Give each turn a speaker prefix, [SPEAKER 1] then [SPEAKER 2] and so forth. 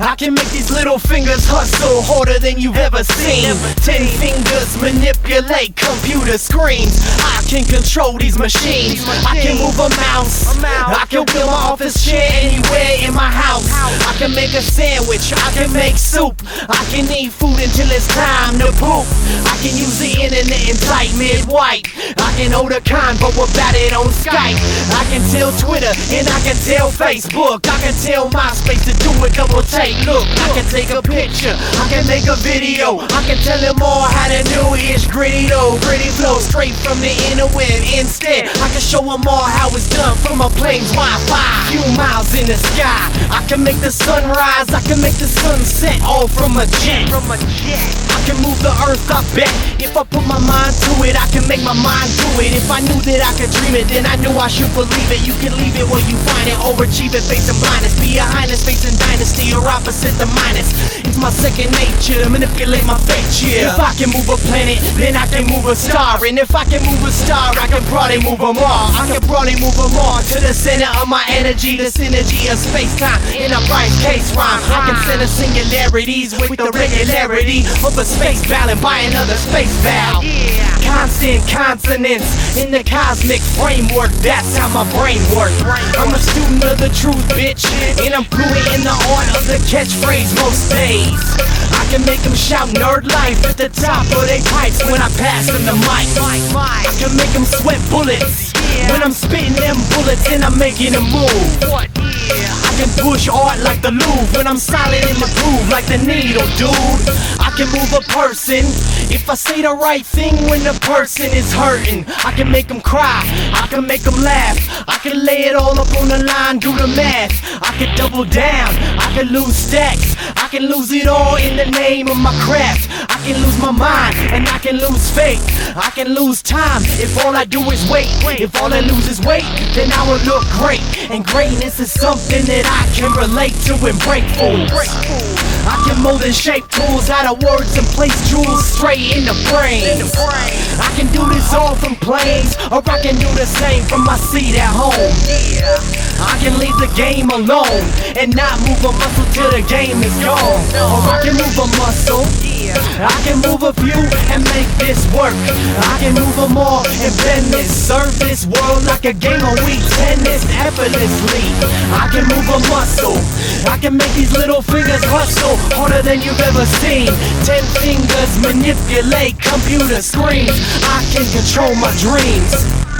[SPEAKER 1] I can make these little fingers hustle harder than you've ever seen. Ten fingers manipulate computer screens. I can control these machines. I can move a mouse. I can wheel my office chair anywhere in my house. I can make a sandwich. I can make soup. I can eat food until it's time to poop. I can use the internet and type mid-white. I can hold a convo about it on Skype. I can tell Twitter and I can tell Facebook. I can tell MySpace to do a double take. Look, I can take a picture. I can make a video. I can tell them all how to do it's gritty though. Gritty flow straight from the inner interweb. Instead, I can show them all how it's done from a plane's Wi-Fi. Few miles in the sky. I can make the sun rise. I can make the sun set all from a jet. From a jet. I can move the earth, I bet. If I put my mind to it, I can make my mind do it. If I knew that I could dream it, then I knew I should believe it. You can leave it where you find it, or achieve it, facing blindness. Be a highness, facing dynasty, or opposite the minus. It's my second nature to manipulate my fate, yeah. If I can move a planet, then I can move a star. And if I can move a star, I can probably move them all. I can probably move them all to the center of my energy, the synergy of space time in a bright case rhyme. I can center singularities with the regularity of a space balance by another space valve. Constant consonants in the cosmic framework, that's how my brain works. I'm a student of the truth, bitch, and I'm fluent in the art of the catchphrase most days. I can make them shout nerd life at the top of their pipes when I pass them the mic. I can make them sweat bullets when I'm spitting them bullets and I'm making them move. I can push art like the Louvre when I'm solid in the groove like the needle, dude. I can move a person if I say the right thing when the person is hurting. I can make them cry, I can make them laugh. I can lay it all up on the line, do the math. I can double down, I can lose stacks. I can lose it all in the name of my craft. Can lose my mind and I can lose faith. I can lose time if all I do is wait. If all I lose is weight, then I will look great. And greatness is something that I can relate to and break fools. I can mold and shape tools out of words and place jewels straight in the brain. I can do this all from planes, or I can do the same from my seat at home. I can leave the game alone and not move a muscle till the game is gone. Or I can move a muscle. I can move a few and make this work. I can move them all and bend this. Serve this world like a game of Wii tennis effortlessly. I can move a muscle. I can make these little fingers hustle harder than you've ever seen. Ten fingers manipulate computer screens. I can control my dreams.